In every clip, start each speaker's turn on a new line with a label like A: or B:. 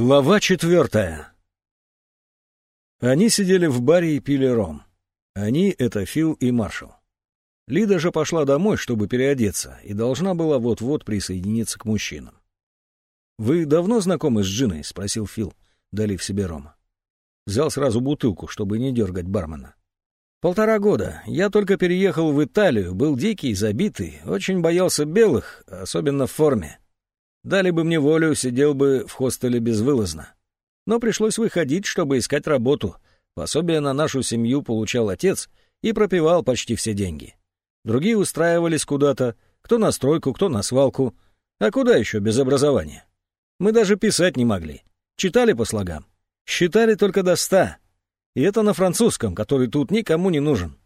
A: Глава четвертая. Они сидели в баре и пили ром. Они — это Фил и Маршал. Лида же пошла домой, чтобы переодеться, и должна была вот-вот присоединиться к мужчинам. «Вы давно знакомы с Джиной?» — спросил Фил, долив себе рома. Взял сразу бутылку, чтобы не дергать бармена. «Полтора года. Я только переехал в Италию, был дикий, забитый, очень боялся белых, особенно в форме. Дали бы мне волю, сидел бы в хостеле безвылазно. Но пришлось выходить, чтобы искать работу. Пособие на нашу семью получал отец и пропивал почти все деньги. Другие устраивались куда-то, кто на стройку, кто на свалку. А куда еще без образования? Мы даже писать не могли. Читали по слогам. Считали только до ста. И это на французском, который тут никому не нужен.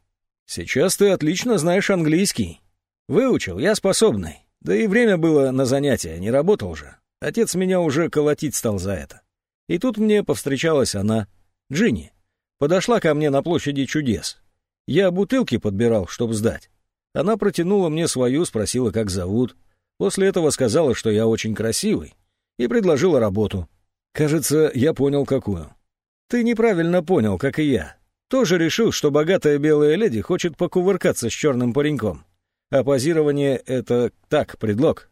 A: Сейчас ты отлично знаешь английский. Выучил, я способный. Да и время было на занятия, не работал же. Отец меня уже колотить стал за это. И тут мне повстречалась она, Джинни. Подошла ко мне на площади чудес. Я бутылки подбирал, чтобы сдать. Она протянула мне свою, спросила, как зовут. После этого сказала, что я очень красивый, и предложила работу. Кажется, я понял, какую. Ты неправильно понял, как и я. Тоже решил, что богатая белая леди хочет покувыркаться с черным пареньком а позирование — это так, предлог.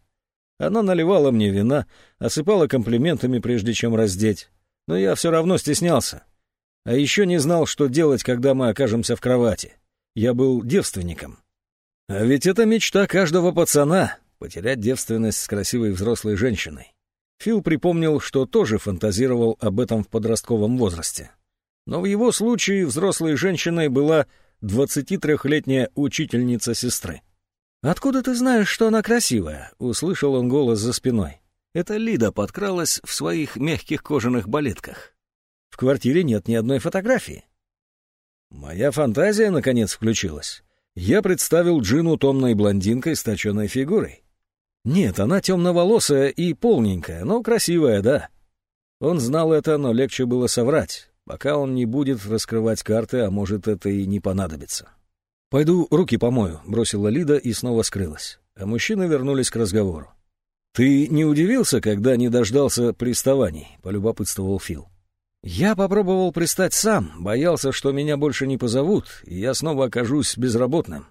A: Она наливала мне вина, осыпала комплиментами, прежде чем раздеть. Но я все равно стеснялся. А еще не знал, что делать, когда мы окажемся в кровати. Я был девственником. А ведь это мечта каждого пацана — потерять девственность с красивой взрослой женщиной. Фил припомнил, что тоже фантазировал об этом в подростковом возрасте. Но в его случае взрослой женщиной была 23-летняя учительница сестры. «Откуда ты знаешь, что она красивая?» — услышал он голос за спиной. Это Лида подкралась в своих мягких кожаных балетках. В квартире нет ни одной фотографии. Моя фантазия, наконец, включилась. Я представил Джину томной блондинкой с точенной фигурой. Нет, она темноволосая и полненькая, но красивая, да. Он знал это, но легче было соврать, пока он не будет раскрывать карты, а может, это и не понадобится. «Пойду руки помою», — бросила Лида и снова скрылась. А мужчины вернулись к разговору. «Ты не удивился, когда не дождался приставаний?» — полюбопытствовал Фил. «Я попробовал пристать сам, боялся, что меня больше не позовут, и я снова окажусь безработным.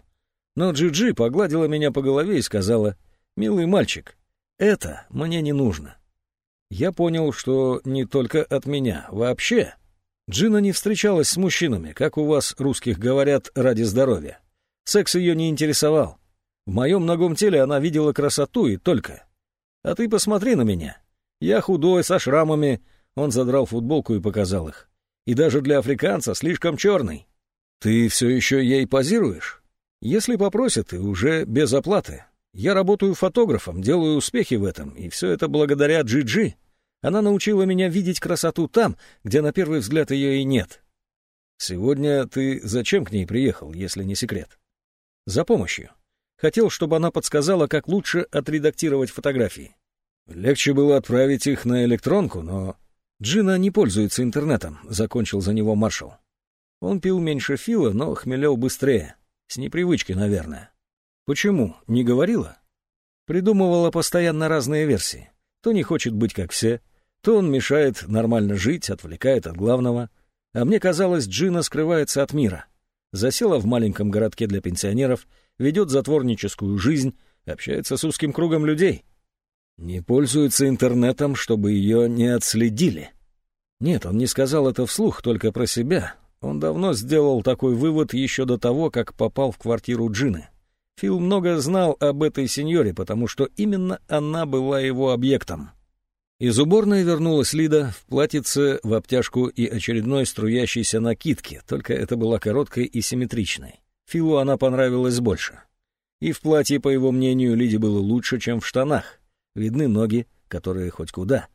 A: Но Джиджи -Джи погладила меня по голове и сказала, «Милый мальчик, это мне не нужно». Я понял, что не только от меня, вообще Джина не встречалась с мужчинами, как у вас, русских, говорят, ради здоровья. Секс ее не интересовал. В моем ногом теле она видела красоту и только. А ты посмотри на меня. Я худой, со шрамами. Он задрал футболку и показал их. И даже для африканца слишком черный. Ты все еще ей позируешь? Если попросят, и уже без оплаты. Я работаю фотографом, делаю успехи в этом, и все это благодаря Джи-Джи. Она научила меня видеть красоту там, где на первый взгляд ее и нет. Сегодня ты зачем к ней приехал, если не секрет? За помощью. Хотел, чтобы она подсказала, как лучше отредактировать фотографии. Легче было отправить их на электронку, но... Джина не пользуется интернетом, закончил за него маршал. Он пил меньше Фила, но хмелел быстрее. С непривычки, наверное. Почему? Не говорила? Придумывала постоянно разные версии. То не хочет быть как все, то он мешает нормально жить, отвлекает от главного. А мне казалось, Джина скрывается от мира. Засела в маленьком городке для пенсионеров, ведет затворническую жизнь, общается с узким кругом людей. Не пользуется интернетом, чтобы ее не отследили. Нет, он не сказал это вслух, только про себя. Он давно сделал такой вывод еще до того, как попал в квартиру Джины. Фил много знал об этой сеньоре, потому что именно она была его объектом. Из уборной вернулась Лида в платьице, в обтяжку и очередной струящейся накидке, только это была короткой и симметричной. Филу она понравилась больше. И в платье, по его мнению, Лиде было лучше, чем в штанах. Видны ноги, которые хоть куда.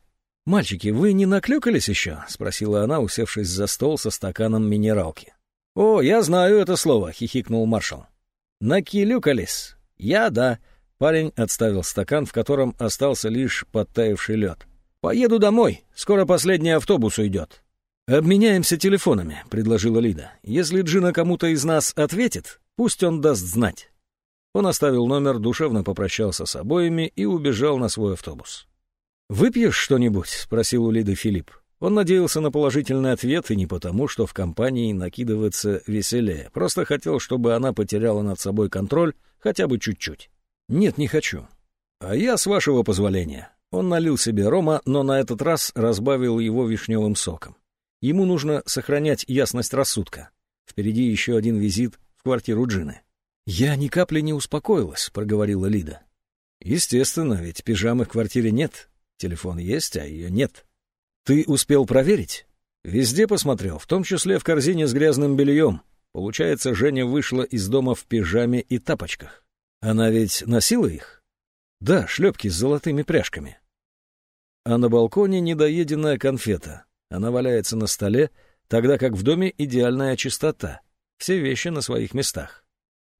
A: «Мальчики, вы не наклюкались еще?» — спросила она, усевшись за стол со стаканом минералки. «О, я знаю это слово», — хихикнул маршал. «Накилюкались?» «Я — да». Парень отставил стакан, в котором остался лишь подтаявший лед. «Поеду домой. Скоро последний автобус уйдет». «Обменяемся телефонами», — предложила Лида. «Если Джина кому-то из нас ответит, пусть он даст знать». Он оставил номер, душевно попрощался с обоими и убежал на свой автобус. «Выпьешь что-нибудь?» — спросил у Лиды Филипп. Он надеялся на положительный ответ и не потому, что в компании накидываться веселее. Просто хотел, чтобы она потеряла над собой контроль хотя бы чуть-чуть. «Нет, не хочу». «А я, с вашего позволения». Он налил себе рома, но на этот раз разбавил его вишневым соком. Ему нужно сохранять ясность рассудка. Впереди еще один визит в квартиру Джины. «Я ни капли не успокоилась», — проговорила Лида. «Естественно, ведь пижамы в квартире нет. Телефон есть, а ее нет. Ты успел проверить? Везде посмотрел, в том числе в корзине с грязным бельем. Получается, Женя вышла из дома в пижаме и тапочках. Она ведь носила их? Да, шлепки с золотыми пряжками. А на балконе недоеденная конфета. Она валяется на столе, тогда как в доме идеальная чистота. Все вещи на своих местах.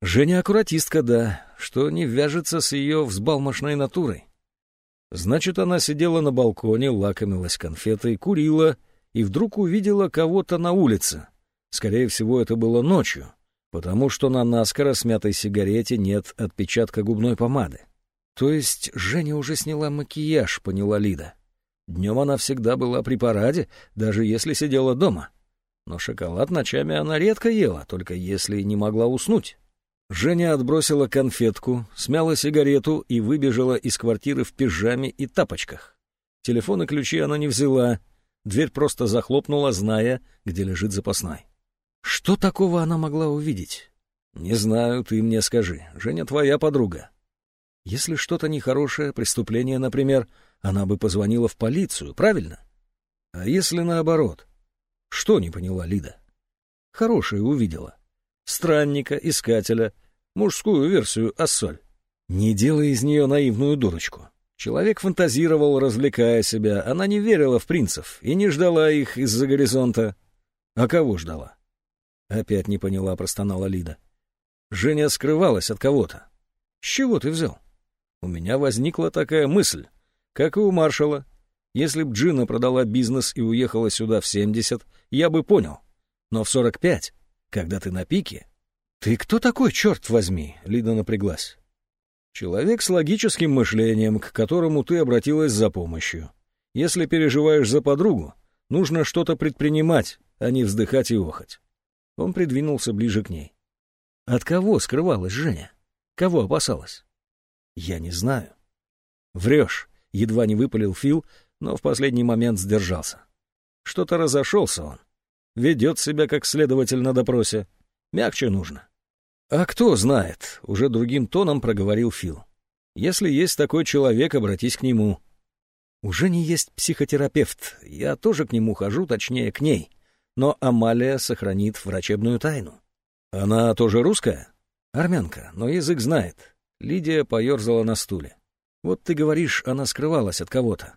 A: Женя аккуратистка, да, что не вяжется с ее взбалмошной натурой. Значит, она сидела на балконе, лакомилась конфетой, курила и вдруг увидела кого-то на улице. Скорее всего, это было ночью, потому что на наскоро смятой сигарете нет отпечатка губной помады. То есть Женя уже сняла макияж, поняла Лида. Днем она всегда была при параде, даже если сидела дома. Но шоколад ночами она редко ела, только если не могла уснуть. Женя отбросила конфетку, смяла сигарету и выбежала из квартиры в пижаме и тапочках. Телефон и ключи она не взяла, дверь просто захлопнула, зная, где лежит запасной. Что такого она могла увидеть? Не знаю, ты мне скажи. Женя твоя подруга. Если что-то нехорошее, преступление, например, она бы позвонила в полицию, правильно? А если наоборот? Что не поняла Лида? Хорошее увидела странника, искателя, мужскую версию Ассоль. Не делай из нее наивную дурочку. Человек фантазировал, развлекая себя, она не верила в принцев и не ждала их из-за горизонта. А кого ждала? Опять не поняла, простонала Лида. Женя скрывалась от кого-то. С чего ты взял? У меня возникла такая мысль, как и у маршала. Если б Джина продала бизнес и уехала сюда в 70, я бы понял. Но в 45 когда ты на пике. Ты кто такой, черт возьми? Лида напряглась. Человек с логическим мышлением, к которому ты обратилась за помощью. Если переживаешь за подругу, нужно что-то предпринимать, а не вздыхать и охать. Он придвинулся ближе к ней. От кого скрывалась Женя? Кого опасалась? Я не знаю. Врешь, едва не выпалил Фил, но в последний момент сдержался. Что-то разошелся он. Ведет себя как следователь на допросе. Мягче нужно. А кто знает, уже другим тоном проговорил Фил. Если есть такой человек, обратись к нему. Уже не есть психотерапевт. Я тоже к нему хожу, точнее, к ней. Но Амалия сохранит врачебную тайну. Она тоже русская? Армянка, но язык знает. Лидия поерзала на стуле. Вот ты говоришь, она скрывалась от кого-то.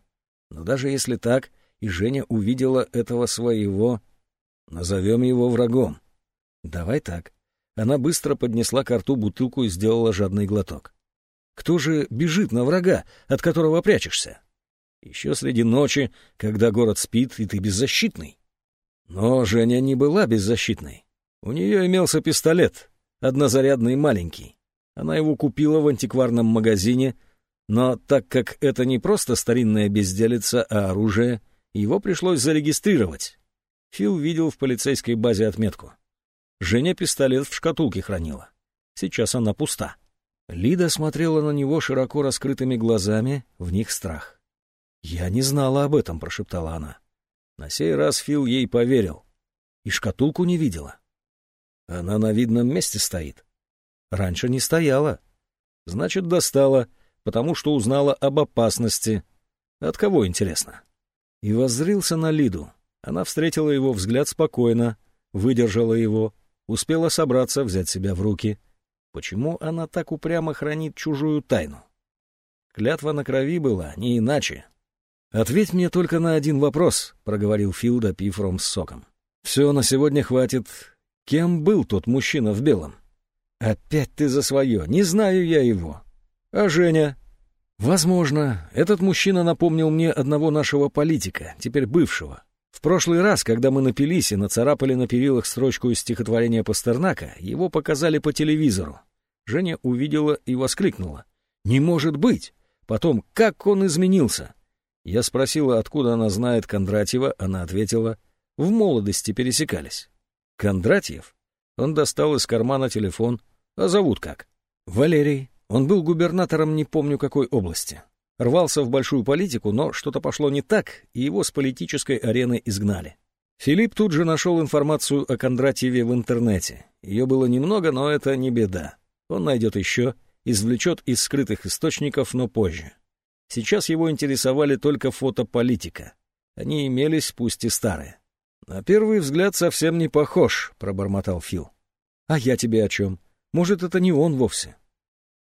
A: Но даже если так, и Женя увидела этого своего Назовем его врагом. Давай так. Она быстро поднесла к рту бутылку и сделала жадный глоток. Кто же бежит на врага, от которого прячешься? Еще среди ночи, когда город спит, и ты беззащитный. Но Женя не была беззащитной. У нее имелся пистолет, однозарядный маленький. Она его купила в антикварном магазине, но так как это не просто старинная безделица, а оружие, его пришлось зарегистрировать. Фил видел в полицейской базе отметку. Женя пистолет в шкатулке хранила. Сейчас она пуста. Лида смотрела на него широко раскрытыми глазами, в них страх. «Я не знала об этом», — прошептала она. На сей раз Фил ей поверил. И шкатулку не видела. Она на видном месте стоит. Раньше не стояла. Значит, достала, потому что узнала об опасности. От кого, интересно? И воззрился на Лиду. Она встретила его взгляд спокойно, выдержала его, успела собраться, взять себя в руки. Почему она так упрямо хранит чужую тайну? Клятва на крови была, не иначе. «Ответь мне только на один вопрос», — проговорил Фил, допив с соком. «Все, на сегодня хватит. Кем был тот мужчина в белом?» «Опять ты за свое. Не знаю я его. А Женя?» «Возможно. Этот мужчина напомнил мне одного нашего политика, теперь бывшего. В прошлый раз, когда мы напились и нацарапали на перилах строчку из стихотворения Пастернака, его показали по телевизору. Женя увидела и воскликнула. «Не может быть!» Потом, как он изменился! Я спросила, откуда она знает Кондратьева, она ответила, в молодости пересекались. Кондратьев? Он достал из кармана телефон. А зовут как? Валерий. Он был губернатором не помню какой области. Рвался в большую политику, но что-то пошло не так, и его с политической арены изгнали. Филипп тут же нашел информацию о Кондратьеве в интернете. Ее было немного, но это не беда. Он найдет еще, извлечет из скрытых источников, но позже. Сейчас его интересовали только фото политика. Они имелись, пусть и старые. «На первый взгляд совсем не похож», — пробормотал Фил. «А я тебе о чем? Может, это не он вовсе?»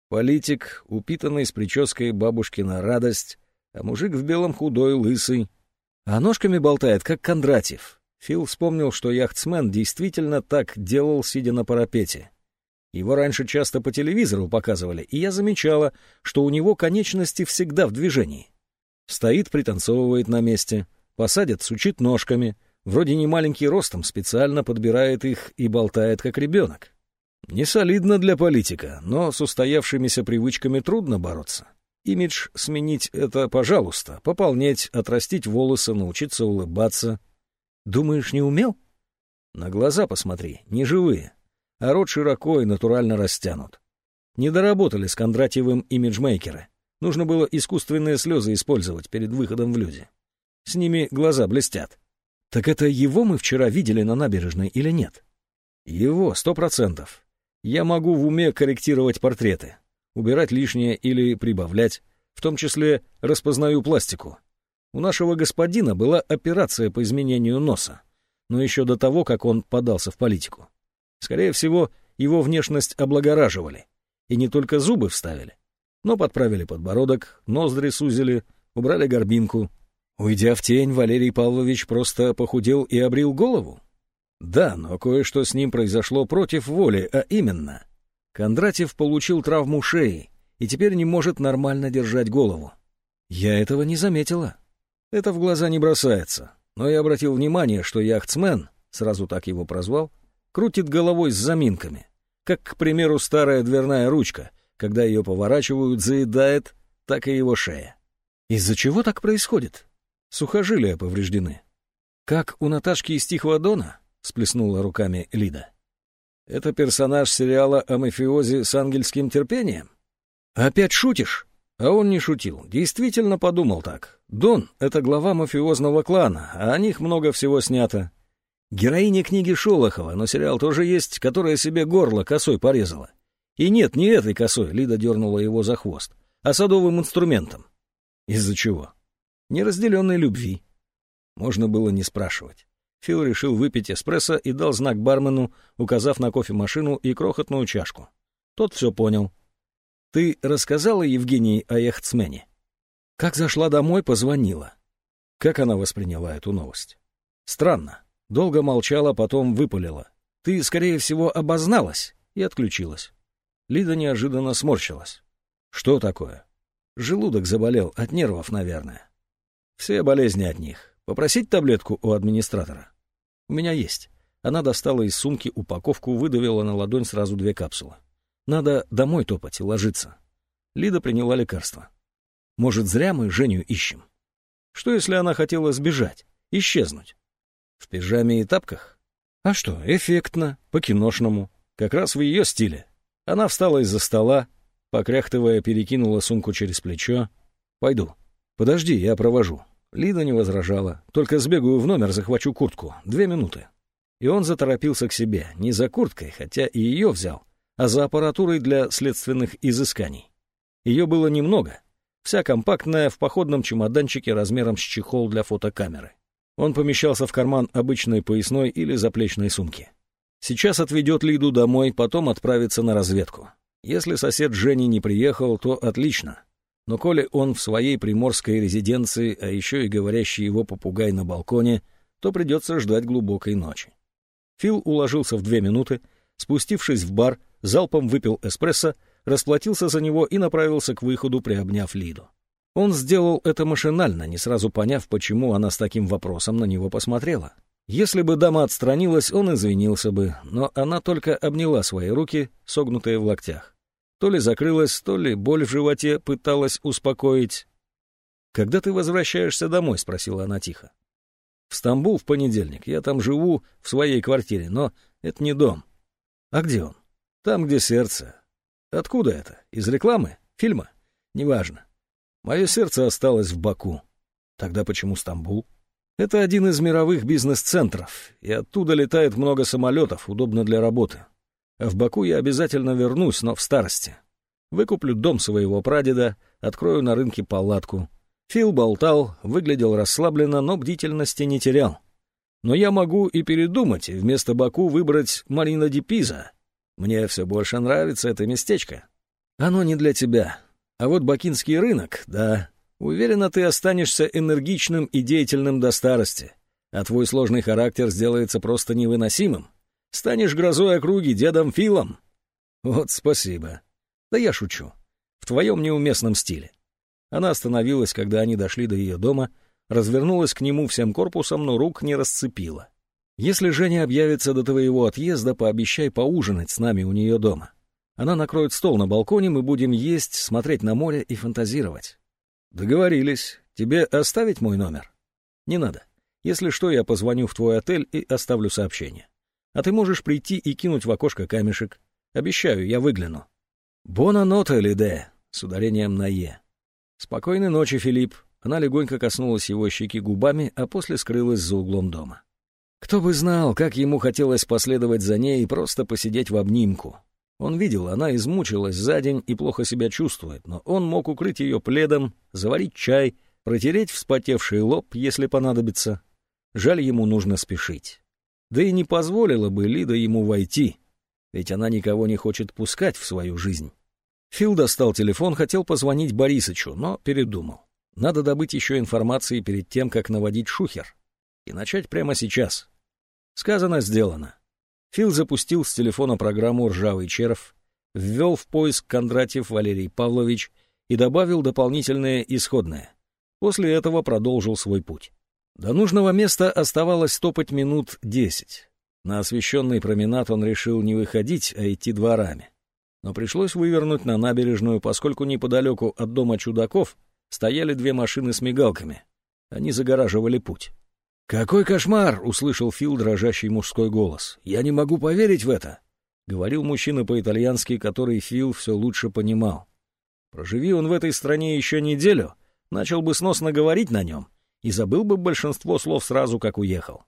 A: Политик, упитанный с прической бабушки на радость, а мужик в белом худой, лысый. А ножками болтает, как Кондратьев. Фил вспомнил, что яхтсмен действительно так делал, сидя на парапете. Его раньше часто по телевизору показывали, и я замечала, что у него конечности всегда в движении. Стоит, пританцовывает на месте, посадит, сучит ножками, вроде не маленький ростом, специально подбирает их и болтает, как ребенок. Не солидно для политика, но с устоявшимися привычками трудно бороться. Имидж сменить — это пожалуйста, пополнять, отрастить волосы, научиться улыбаться. Думаешь, не умел? На глаза посмотри, не живые а рот широко и натурально растянут. Не доработали с Кондратьевым имиджмейкеры. Нужно было искусственные слезы использовать перед выходом в люди. С ними глаза блестят. Так это его мы вчера видели на набережной или нет? Его, сто процентов. Я могу в уме корректировать портреты, убирать лишнее или прибавлять, в том числе распознаю пластику. У нашего господина была операция по изменению носа, но еще до того, как он подался в политику. Скорее всего, его внешность облагораживали. И не только зубы вставили, но подправили подбородок, ноздри сузили, убрали горбинку. Уйдя в тень, Валерий Павлович просто похудел и обрил голову? Да, но кое-что с ним произошло против воли, а именно. Кондратьев получил травму шеи и теперь не может нормально держать голову. Я этого не заметила. Это в глаза не бросается, но я обратил внимание, что яхтсмен, сразу так его прозвал, крутит головой с заминками, как, к примеру, старая дверная ручка, когда ее поворачивают, заедает, так и его шея. Из-за чего так происходит? Сухожилия повреждены. Как у Наташки из Тихого Дона? Сплеснула руками Лида. Это персонаж сериала о мафиозе с ангельским терпением? Опять шутишь? А он не шутил, действительно подумал так. Дон — это глава мафиозного клана, а о них много всего снято. Героиня книги Шолохова, но сериал тоже есть, которая себе горло косой порезала. И нет, не этой косой, Лида дернула его за хвост, а садовым инструментом. Из-за чего? Неразделенной любви. Можно было не спрашивать. Фил решил выпить эспрессо и дал знак бармену, указав на кофемашину и крохотную чашку. Тот все понял. «Ты рассказала Евгении о яхтсмене?» Как зашла домой, позвонила. Как она восприняла эту новость? Странно. Долго молчала, потом выпалила. «Ты, скорее всего, обозналась» и отключилась. Лида неожиданно сморщилась. «Что такое?» «Желудок заболел, от нервов, наверное». «Все болезни от них. Попросить таблетку у администратора?» «У меня есть». Она достала из сумки упаковку, выдавила на ладонь сразу две капсулы. «Надо домой топать и ложиться». Лида приняла лекарство. «Может, зря мы Женю ищем?» Что, если она хотела сбежать, исчезнуть? В пижаме и тапках? А что, эффектно, по-киношному, как раз в ее стиле. Она встала из-за стола, покряхтывая, перекинула сумку через плечо. «Пойду. Подожди, я провожу». Лида не возражала. «Только сбегаю в номер, захвачу куртку. Две минуты». И он заторопился к себе, не за курткой, хотя и ее взял, а за аппаратурой для следственных изысканий. Ее было немного, вся компактная в походном чемоданчике размером с чехол для фотокамеры. Он помещался в карман обычной поясной или заплечной сумки. Сейчас отведет Лиду домой, потом отправится на разведку. Если сосед Жени не приехал, то отлично. Но коли он в своей приморской резиденции, а еще и говорящий его попугай на балконе, то придется ждать глубокой ночи. Фил уложился в две минуты, спустившись в бар, залпом выпил эспрессо, расплатился за него и направился к выходу, приобняв Лиду. Он сделал это машинально, не сразу поняв, почему она с таким вопросом на него посмотрела. Если бы дама отстранилась, он извинился бы, но она только обняла свои руки, согнутые в локтях. То ли закрылась, то ли боль в животе пыталась успокоить. «Когда ты возвращаешься домой?» — спросила она тихо. «В Стамбул в понедельник. Я там живу в своей квартире, но это не дом». «А где он?» «Там, где сердце». «Откуда это? Из рекламы? Фильма?» «Неважно. Мое сердце осталось в Баку». «Тогда почему Стамбул?» «Это один из мировых бизнес-центров, и оттуда летает много самолетов, удобно для работы. В Баку я обязательно вернусь, но в старости. Выкуплю дом своего прадеда, открою на рынке палатку, Фил болтал, выглядел расслабленно, но бдительности не терял. Но я могу и передумать, вместо Баку выбрать Марина Ди Пиза. Мне все больше нравится это местечко. Оно не для тебя. А вот бакинский рынок, да. Уверена, ты останешься энергичным и деятельным до старости, а твой сложный характер сделается просто невыносимым. Станешь грозой округи дедом Филом. Вот спасибо. Да я шучу. В твоем неуместном стиле. Она остановилась, когда они дошли до ее дома, развернулась к нему всем корпусом, но рук не расцепила. «Если Женя объявится до твоего отъезда, пообещай поужинать с нами у нее дома. Она накроет стол на балконе, мы будем есть, смотреть на море и фантазировать». «Договорились. Тебе оставить мой номер?» «Не надо. Если что, я позвоню в твой отель и оставлю сообщение. А ты можешь прийти и кинуть в окошко камешек. Обещаю, я выгляну». «Бона нота, Лиде», с ударением на «е». «Спокойной ночи, Филипп». Она легонько коснулась его щеки губами, а после скрылась за углом дома. Кто бы знал, как ему хотелось последовать за ней и просто посидеть в обнимку. Он видел, она измучилась за день и плохо себя чувствует, но он мог укрыть ее пледом, заварить чай, протереть вспотевший лоб, если понадобится. Жаль, ему нужно спешить. Да и не позволила бы Лида ему войти, ведь она никого не хочет пускать в свою жизнь. Фил достал телефон, хотел позвонить Борисычу, но передумал. Надо добыть еще информации перед тем, как наводить шухер. И начать прямо сейчас. Сказано, сделано. Фил запустил с телефона программу «Ржавый червь», ввел в поиск Кондратьев Валерий Павлович и добавил дополнительное исходное. После этого продолжил свой путь. До нужного места оставалось топать минут десять. На освещенный променад он решил не выходить, а идти дворами но пришлось вывернуть на набережную, поскольку неподалеку от дома чудаков стояли две машины с мигалками. Они загораживали путь. «Какой кошмар!» — услышал Фил дрожащий мужской голос. «Я не могу поверить в это!» — говорил мужчина по-итальянски, который Фил все лучше понимал. Проживи он в этой стране еще неделю, начал бы сносно говорить на нем и забыл бы большинство слов сразу, как уехал.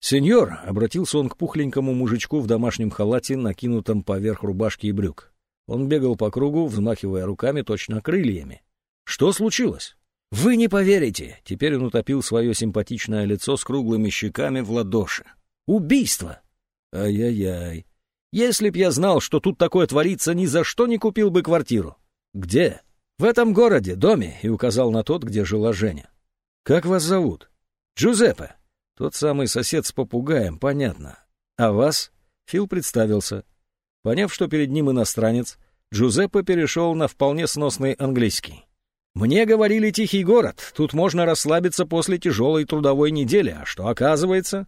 A: «Сеньор!» — обратился он к пухленькому мужичку в домашнем халате, накинутом поверх рубашки и брюк. Он бегал по кругу, взмахивая руками точно крыльями. «Что случилось?» «Вы не поверите!» Теперь он утопил свое симпатичное лицо с круглыми щеками в ладоши. «Убийство!» «Ай-яй-яй! Если б я знал, что тут такое творится, ни за что не купил бы квартиру!» «Где?» «В этом городе, доме», и указал на тот, где жила Женя. «Как вас зовут?» «Джузеппе». Тот самый сосед с попугаем, понятно. «А вас?» Фил представился. Поняв, что перед ним иностранец, Джузеппе перешел на вполне сносный английский. «Мне говорили тихий город, тут можно расслабиться после тяжелой трудовой недели, а что оказывается?»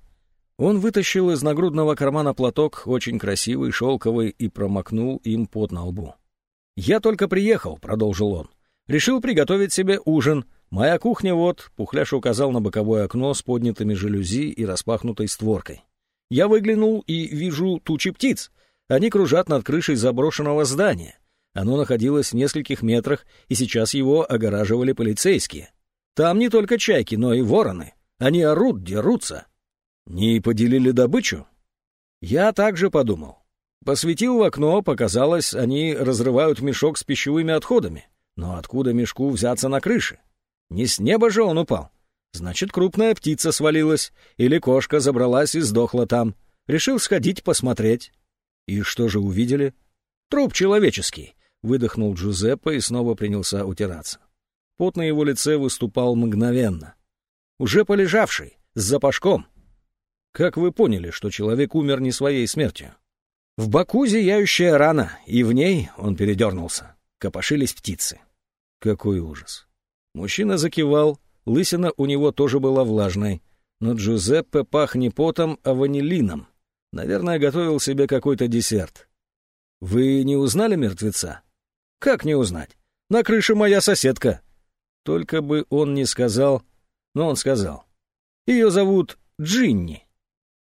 A: Он вытащил из нагрудного кармана платок, очень красивый, шелковый, и промокнул им под на лбу. «Я только приехал», — продолжил он. «Решил приготовить себе ужин. Моя кухня вот», — Пухляш указал на боковое окно с поднятыми жалюзи и распахнутой створкой. «Я выглянул и вижу тучи птиц. Они кружат над крышей заброшенного здания. Оно находилось в нескольких метрах, и сейчас его огораживали полицейские. Там не только чайки, но и вороны. Они орут, дерутся. Не поделили добычу? Я также подумал. Посветил в окно, показалось, они разрывают мешок с пищевыми отходами. Но откуда мешку взяться на крыше? Не с неба же он упал. Значит, крупная птица свалилась, или кошка забралась и сдохла там. Решил сходить посмотреть. «И что же увидели?» «Труп человеческий», — выдохнул Джузеппе и снова принялся утираться. Пот на его лице выступал мгновенно. «Уже полежавший, с запашком». «Как вы поняли, что человек умер не своей смертью?» «В боку зияющая рана, и в ней, — он передернулся, — копошились птицы». Какой ужас. Мужчина закивал, лысина у него тоже была влажной, но Джузеппе пах не потом, а ванилином, Наверное, готовил себе какой-то десерт. Вы не узнали мертвеца? Как не узнать? На крыше моя соседка. Только бы он не сказал... Но он сказал. Ее зовут Джинни.